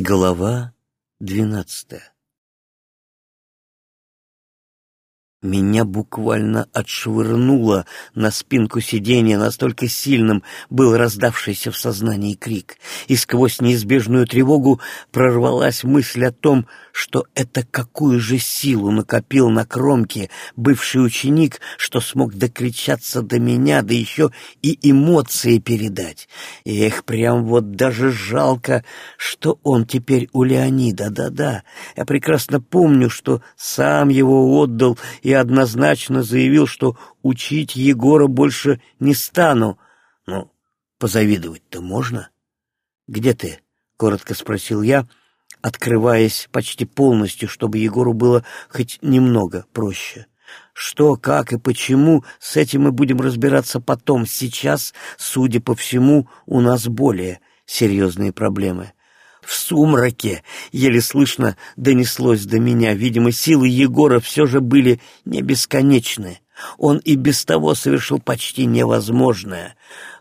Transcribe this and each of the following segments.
Глава двенадцатая Меня буквально отшвырнуло на спинку сиденья, настолько сильным был раздавшийся в сознании крик, и сквозь неизбежную тревогу прорвалась мысль о том, что это какую же силу накопил на кромке бывший ученик, что смог докричаться до меня, да еще и эмоции передать. И их прям вот даже жалко, что он теперь у Леонида, да-да. Я прекрасно помню, что сам его отдал и однозначно заявил, что учить Егора больше не стану. Ну, позавидовать-то можно? «Где ты?» — коротко спросил я, открываясь почти полностью, чтобы Егору было хоть немного проще. Что, как и почему, с этим мы будем разбираться потом. Сейчас, судя по всему, у нас более серьезные проблемы в сумраке, еле слышно донеслось до меня. Видимо, силы Егора все же были не бесконечны. Он и без того совершил почти невозможное.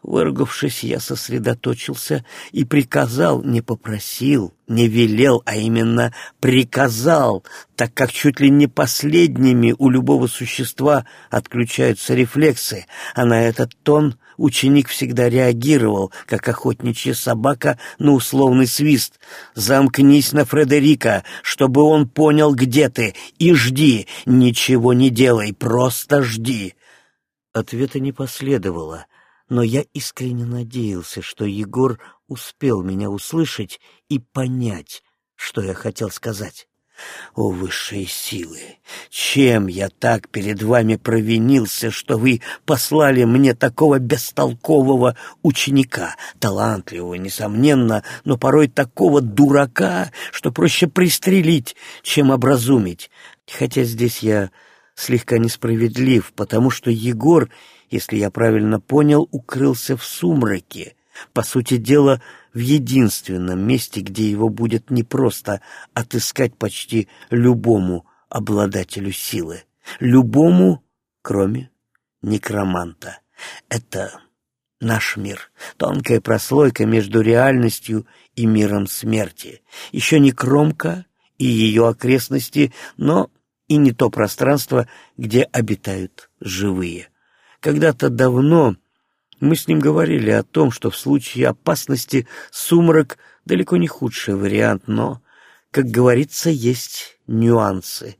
Выругавшись, я сосредоточился и приказал, не попросил, не велел, а именно приказал, так как чуть ли не последними у любого существа отключаются рефлексы, а на этот тон ученик всегда реагировал, как охотничья собака на условный свист. «Замкнись на Фредерика, чтобы он понял, где ты, и жди, ничего не делай, просто жди». Ответа не последовало, но я искренне надеялся, что Егор успел меня услышать и понять, что я хотел сказать. О, высшие силы! Чем я так перед вами провинился, что вы послали мне такого бестолкового ученика, талантливого, несомненно, но порой такого дурака, что проще пристрелить, чем образумить? Хотя здесь я слегка несправедлив, потому что Егор, если я правильно понял, укрылся в сумраке, по сути дела, в единственном месте, где его будет непросто отыскать почти любому обладателю силы. Любому, кроме некроманта. Это наш мир, тонкая прослойка между реальностью и миром смерти. Еще не кромка и ее окрестности, но и не то пространство, где обитают живые. Когда-то давно мы с ним говорили о том, что в случае опасности сумрак далеко не худший вариант, но, как говорится, есть нюансы.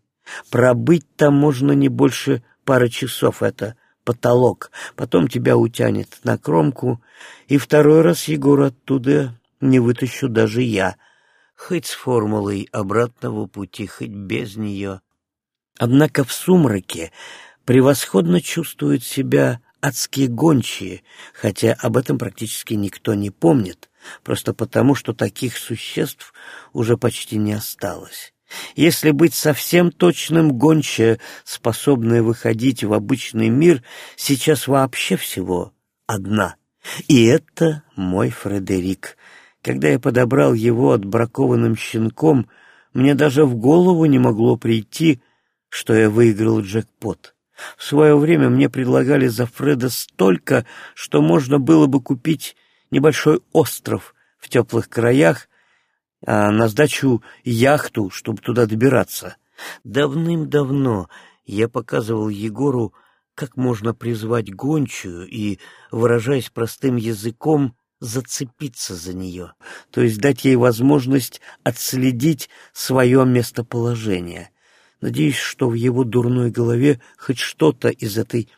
Пробыть там можно не больше пары часов, это потолок. Потом тебя утянет на кромку, и второй раз Егор оттуда не вытащу даже я, хоть с формулой обратного пути, хоть без нее. Однако в сумраке превосходно чувствует себя адские гончие, хотя об этом практически никто не помнит, просто потому, что таких существ уже почти не осталось. Если быть совсем точным, гончая, способная выходить в обычный мир, сейчас вообще всего одна. И это мой Фредерик. Когда я подобрал его отбракованным щенком, мне даже в голову не могло прийти, что я выиграл джекпот. В свое время мне предлагали за Фреда столько, что можно было бы купить небольшой остров в теплых краях, а на сдачу яхту, чтобы туда добираться. Давным-давно я показывал Егору, как можно призвать гончую и, выражаясь простым языком, зацепиться за нее, то есть дать ей возможность отследить свое местоположение — Надеюсь, что в его дурной голове хоть что-то из этой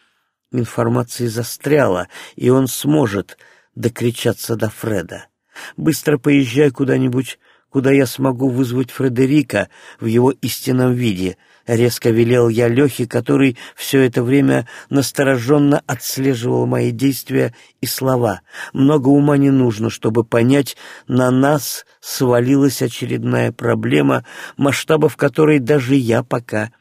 информации застряло, и он сможет докричаться до Фреда. Быстро поезжай куда-нибудь, куда я смогу вызвать Фредерика в его истинном виде, Резко велел я Лехе, который все это время настороженно отслеживал мои действия и слова. Много ума не нужно, чтобы понять, на нас свалилась очередная проблема, масштабов которой даже я пока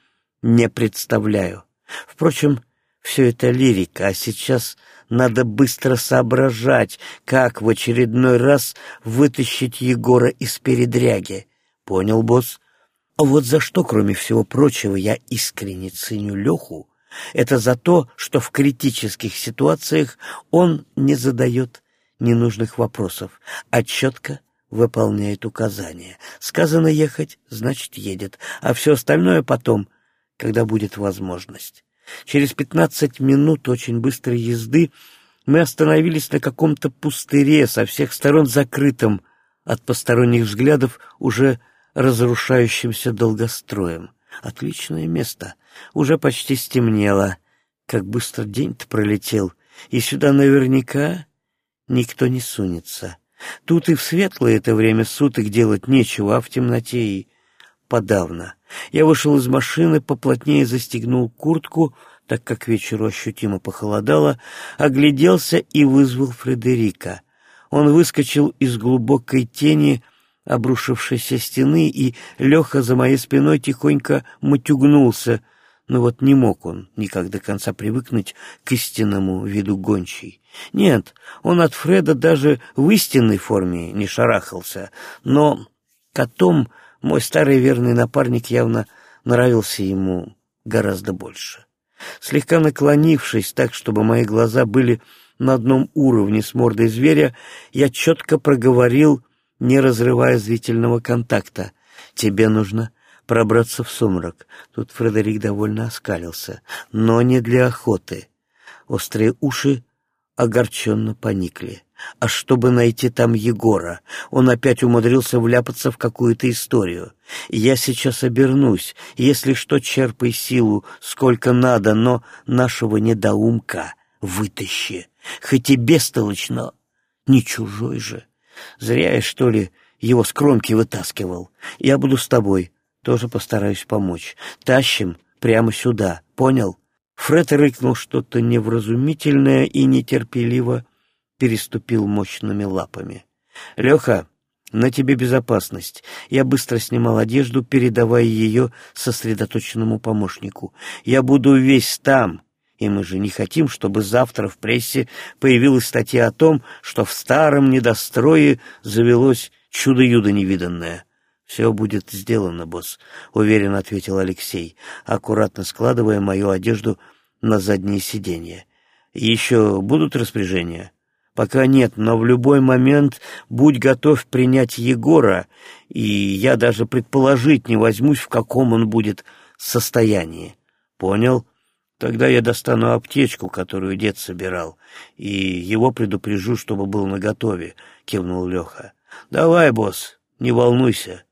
не представляю. Впрочем, все это лирика, а сейчас надо быстро соображать, как в очередной раз вытащить Егора из передряги. Понял, босс? А вот за что, кроме всего прочего, я искренне ценю Леху, это за то, что в критических ситуациях он не задает ненужных вопросов, а четко выполняет указания. Сказано ехать, значит едет, а все остальное потом, когда будет возможность. Через пятнадцать минут очень быстрой езды мы остановились на каком-то пустыре, со всех сторон закрытом от посторонних взглядов уже разрушающимся долгостроем. Отличное место. Уже почти стемнело. Как быстро день-то пролетел. И сюда наверняка никто не сунется. Тут и в светлое это время суток делать нечего, а в темноте и подавно. Я вышел из машины, поплотнее застегнул куртку, так как вечеру ощутимо похолодало, огляделся и вызвал Фредерика. Он выскочил из глубокой тени обрушившейся стены, и Леха за моей спиной тихонько матюгнулся — но вот не мог он никак до конца привыкнуть к истинному виду гончей. Нет, он от Фреда даже в истинной форме не шарахался, но котом мой старый верный напарник явно нравился ему гораздо больше. Слегка наклонившись так, чтобы мои глаза были на одном уровне с мордой зверя, я четко проговорил, не разрывая зрительного контакта. «Тебе нужно пробраться в сумрак. Тут Фредерик довольно оскалился, но не для охоты. Острые уши огорченно поникли. А чтобы найти там Егора, он опять умудрился вляпаться в какую-то историю. Я сейчас обернусь, если что, черпай силу, сколько надо, но нашего недоумка вытащи. Хоть и бестолочь, но не чужой же. Зря я, что ли, его с кромки вытаскивал. Я буду с тобой, тоже постараюсь помочь. Тащим прямо сюда, понял?» Фред рыкнул что-то невразумительное и нетерпеливо переступил мощными лапами. «Леха, на тебе безопасность». Я быстро снимал одежду, передавая ее сосредоточенному помощнику. «Я буду весь там». И мы же не хотим, чтобы завтра в прессе появилась статья о том, что в старом недострое завелось чудо-юдо невиданное. «Все будет сделано, босс», — уверенно ответил Алексей, аккуратно складывая мою одежду на заднее сиденье. «Еще будут распоряжения?» «Пока нет, но в любой момент будь готов принять Егора, и я даже предположить не возьмусь, в каком он будет состоянии». «Понял?» Тогда я достану аптечку, которую дед собирал, и его предупрежу, чтобы был наготове, — кивнул Леха. — Давай, босс, не волнуйся.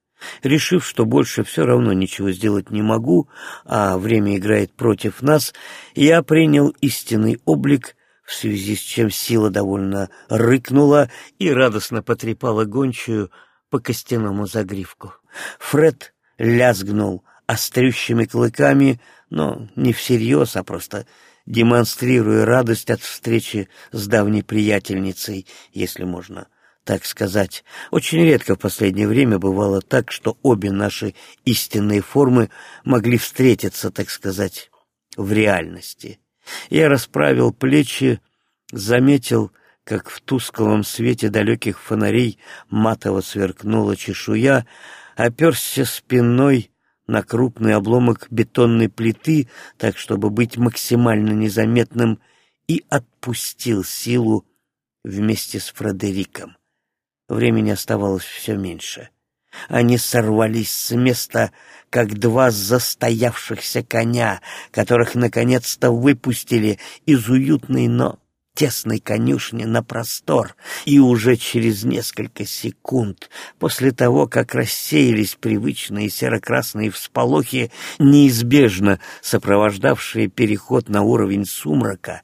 Решив, что больше все равно ничего сделать не могу, а время играет против нас, я принял истинный облик, в связи с чем сила довольно рыкнула и радостно потрепала гончую по костяному загривку. Фред лязгнул острющими клыками, но не всерьез, а просто демонстрируя радость от встречи с давней приятельницей, если можно так сказать. Очень редко в последнее время бывало так, что обе наши истинные формы могли встретиться, так сказать, в реальности. Я расправил плечи, заметил, как в тусклом свете далеких фонарей матово сверкнула чешуя, оперся спиной на крупный обломок бетонной плиты, так, чтобы быть максимально незаметным, и отпустил силу вместе с Фредериком. Времени оставалось все меньше. Они сорвались с места, как два застоявшихся коня, которых наконец-то выпустили из уютной, но тесной конюшни на простор, и уже через несколько секунд, после того, как рассеялись привычные серо-красные всполохи, неизбежно сопровождавшие переход на уровень сумрака,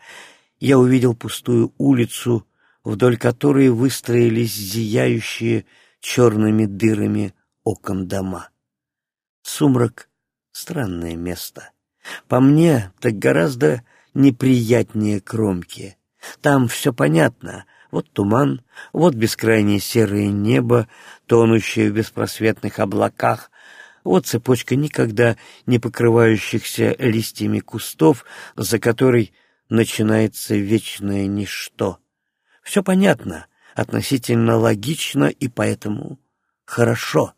я увидел пустую улицу, вдоль которой выстроились зияющие черными дырами окон дома. Сумрак — странное место. По мне, так гораздо неприятнее кромки. Там все понятно. Вот туман, вот бескрайнее серое небо, тонущее в беспросветных облаках, вот цепочка никогда не покрывающихся листьями кустов, за которой начинается вечное ничто. Все понятно, относительно логично и поэтому хорошо.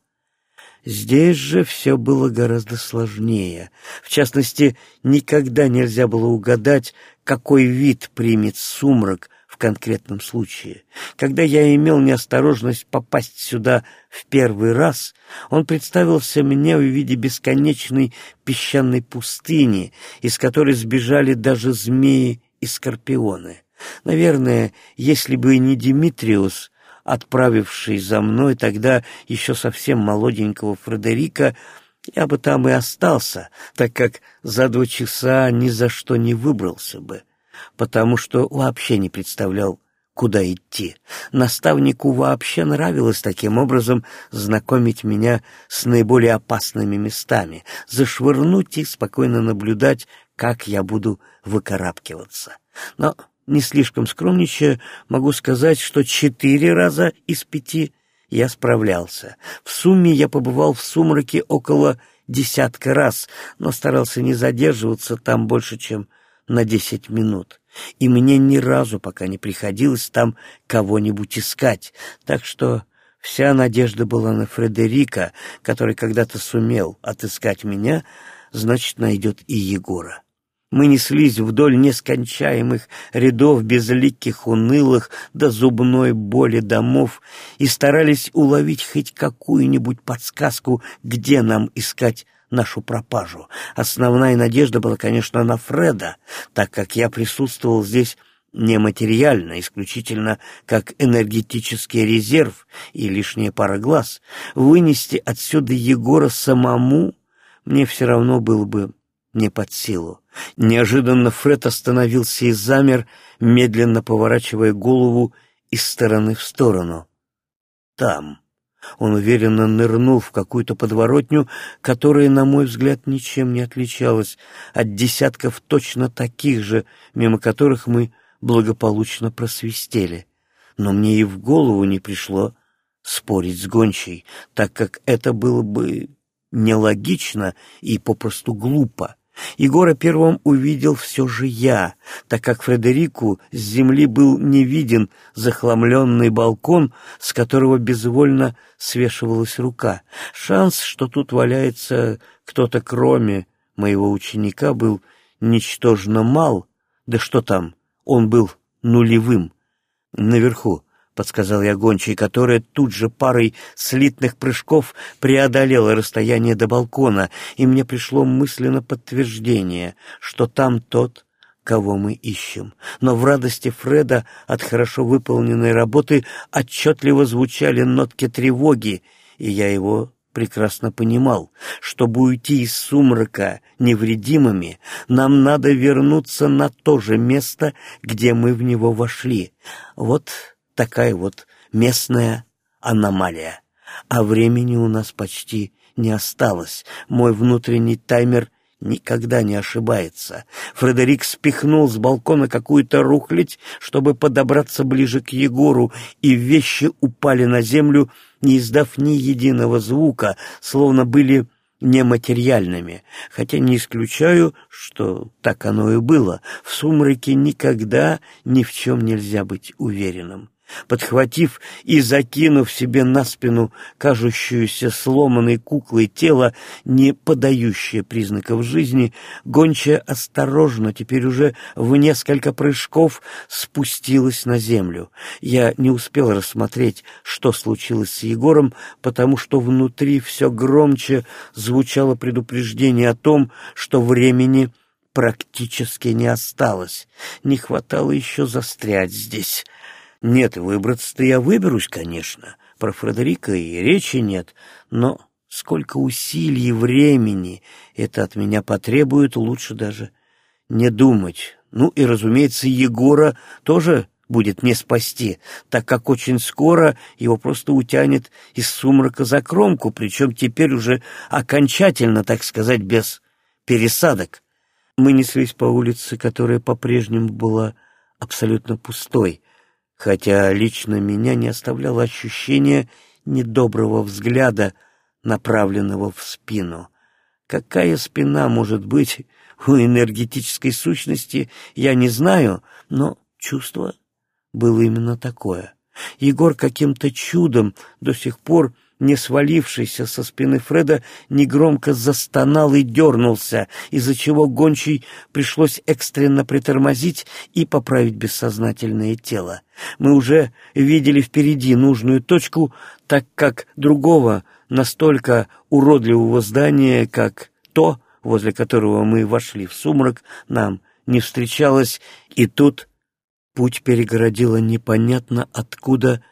Здесь же все было гораздо сложнее. В частности, никогда нельзя было угадать, какой вид примет сумрак в конкретном случае. Когда я имел неосторожность попасть сюда в первый раз, он представился мне в виде бесконечной песчаной пустыни, из которой сбежали даже змеи и скорпионы. Наверное, если бы не Димитриус, отправивший за мной тогда еще совсем молоденького Фредерика, я бы там и остался, так как за два часа ни за что не выбрался бы, потому что вообще не представлял, куда идти. Наставнику вообще нравилось таким образом знакомить меня с наиболее опасными местами, зашвырнуть и спокойно наблюдать, как я буду выкарабкиваться. Но, не слишком скромничая, могу сказать, что четыре раза из пяти — я справлялся. В сумме я побывал в сумраке около десятка раз, но старался не задерживаться там больше, чем на десять минут. И мне ни разу пока не приходилось там кого-нибудь искать, так что вся надежда была на Фредерика, который когда-то сумел отыскать меня, значит, найдет и Егора. Мы неслись вдоль нескончаемых рядов безликих, унылых до зубной боли домов и старались уловить хоть какую-нибудь подсказку, где нам искать нашу пропажу. Основная надежда была, конечно, на Фреда, так как я присутствовал здесь нематериально, исключительно как энергетический резерв и лишняя пара глаз. Вынести отсюда Егора самому мне все равно было бы не под силу. Неожиданно Фред остановился и замер, медленно поворачивая голову из стороны в сторону. Там. Он уверенно нырнул в какую-то подворотню, которая, на мой взгляд, ничем не отличалась от десятков точно таких же, мимо которых мы благополучно просвистели. Но мне и в голову не пришло спорить с гончей, так как это было бы нелогично и попросту глупо. Егора первым увидел все же я, так как Фредерику с земли был не виден захламленный балкон, с которого безвольно свешивалась рука. Шанс, что тут валяется кто-то кроме моего ученика, был ничтожно мал, да что там, он был нулевым. Наверху — подсказал я гончей, которая тут же парой слитных прыжков преодолела расстояние до балкона, и мне пришло мысленно подтверждение, что там тот, кого мы ищем. Но в радости Фреда от хорошо выполненной работы отчетливо звучали нотки тревоги, и я его прекрасно понимал, чтобы уйти из сумрака невредимыми, нам надо вернуться на то же место, где мы в него вошли. Вот такая вот местная аномалия. А времени у нас почти не осталось. Мой внутренний таймер никогда не ошибается. Фредерик спихнул с балкона какую-то рухлядь, чтобы подобраться ближе к Егору, и вещи упали на землю, не издав ни единого звука, словно были нематериальными, хотя не исключаю, что так оно и было. В сумраке никогда ни в чем нельзя быть уверенным. Подхватив и закинув себе на спину кажущуюся сломанной куклой тело, не подающее признаков жизни, гончая осторожно, теперь уже в несколько прыжков, спустилась на землю. Я не успел рассмотреть, что случилось с Егором, потому что внутри все громче звучало предупреждение о том, что времени практически не осталось. Не хватало еще застрять здесь. Нет, выбраться-то я выберусь, конечно. Про Фредерика и речи нет, но сколько усилий времени это от меня потребует, лучше даже не думать. Ну и, разумеется, Егора тоже будет не спасти, так как очень скоро его просто утянет из сумрака за кромку, причем теперь уже окончательно, так сказать, без пересадок. Мы неслись по улице, которая по-прежнему была абсолютно пустой хотя лично меня не оставляло ощущение недоброго взгляда, направленного в спину. Какая спина может быть у энергетической сущности, я не знаю, но чувство было именно такое. Егор каким-то чудом до сих пор не свалившийся со спины Фреда, негромко застонал и дернулся, из-за чего гончий пришлось экстренно притормозить и поправить бессознательное тело. Мы уже видели впереди нужную точку, так как другого настолько уродливого здания, как то, возле которого мы вошли в сумрак, нам не встречалось, и тут путь перегородила непонятно откуда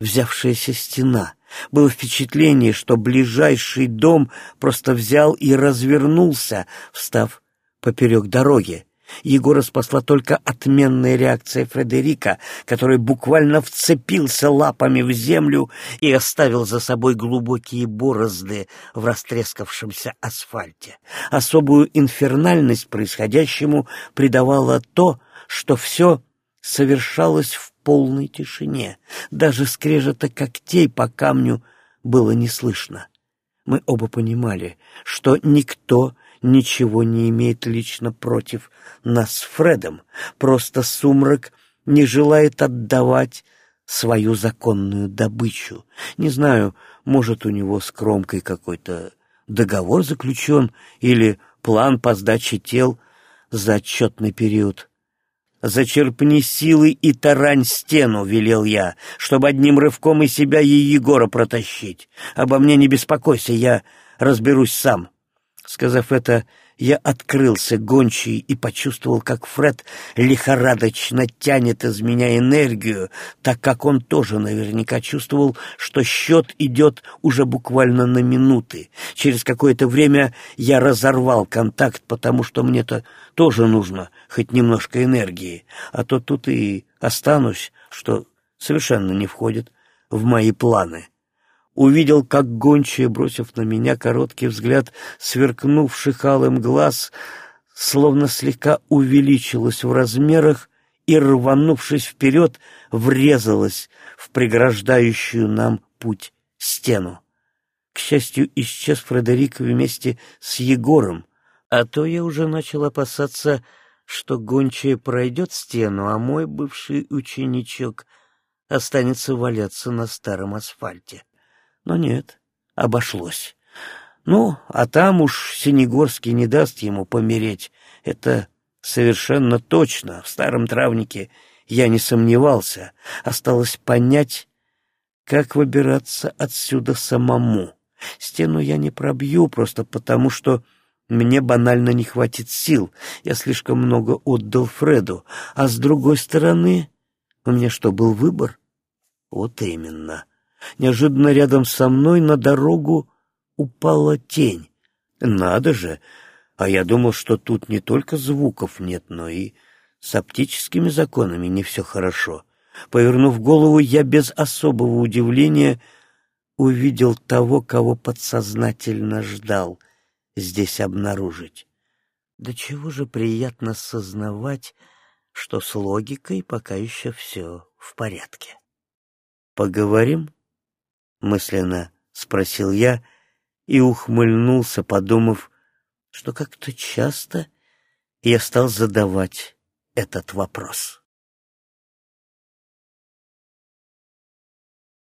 взявшаяся стена — было впечатление, что ближайший дом просто взял и развернулся, встав поперек дороги. Егора спасла только отменная реакция Фредерика, который буквально вцепился лапами в землю и оставил за собой глубокие борозды в растрескавшемся асфальте. Особую инфернальность происходящему придавало то, что все совершалось в полной тишине. Даже скрежета когтей по камню было не слышно. Мы оба понимали, что никто ничего не имеет лично против нас с Фредом, просто сумрак не желает отдавать свою законную добычу. Не знаю, может, у него с кромкой какой-то договор заключен или план по сдаче тел за отчетный период. «Зачерпни силы и тарань стену», — велел я, чтобы одним рывком и себя, и Егора протащить. «Обо мне не беспокойся, я разберусь сам». Сказав это, я открылся гончий и почувствовал, как Фред лихорадочно тянет из меня энергию, так как он тоже наверняка чувствовал, что счет идет уже буквально на минуты. Через какое-то время я разорвал контакт, потому что мне-то тоже нужно хоть немножко энергии, а то тут и останусь, что совершенно не входит в мои планы увидел, как гончая, бросив на меня короткий взгляд сверкнувших алым глаз, словно слегка увеличилась в размерах и, рванувшись вперед, врезалась в преграждающую нам путь стену. К счастью, исчез Фредерик вместе с Егором, а то я уже начал опасаться, что гончая пройдет стену, а мой бывший ученичок останется валяться на старом асфальте. Но нет, обошлось. Ну, а там уж Синегорский не даст ему помереть. Это совершенно точно. В старом травнике я не сомневался. Осталось понять, как выбираться отсюда самому. Стену я не пробью, просто потому что мне банально не хватит сил. Я слишком много отдал Фреду. А с другой стороны, у меня что, был выбор? Вот именно. Неожиданно рядом со мной на дорогу упала тень. Надо же! А я думал, что тут не только звуков нет, но и с оптическими законами не все хорошо. Повернув голову, я без особого удивления увидел того, кого подсознательно ждал здесь обнаружить. Да чего же приятно сознавать, что с логикой пока еще все в порядке. «Поговорим?» — мысленно спросил я и ухмыльнулся, подумав, что как-то часто я стал задавать этот вопрос.